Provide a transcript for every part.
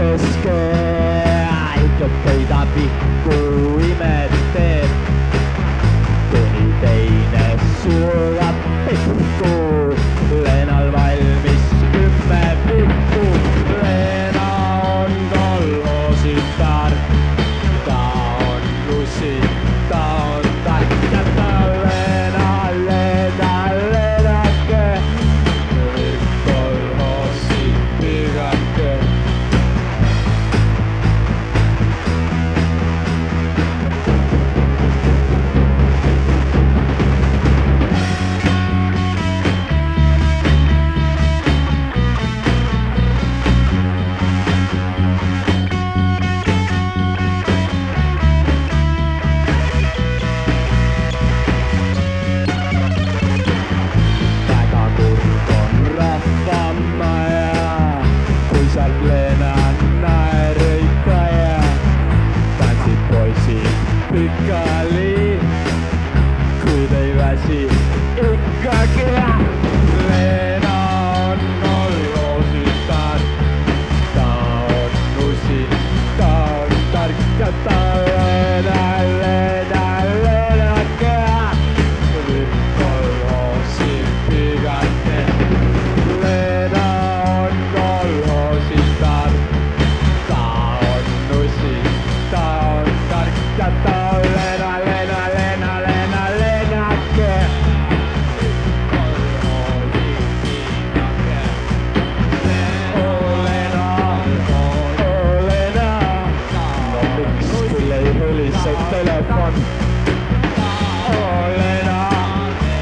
keske aitab teid abi, kui imet teeb. kuni teine sureb pikku. É Eu caguei. põliseb telefon. Olena,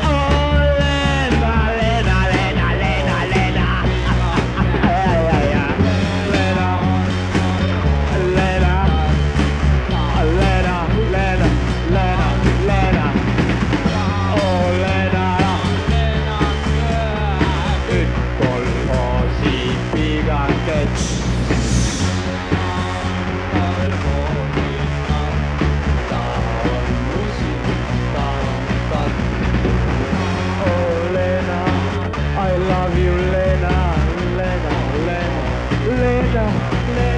Olena, Lena, Lena, Lena, Lena. Lena, Lena, Lena, Lena, Lena, Lena. Olena. Nyt kolhosi pikakets. down.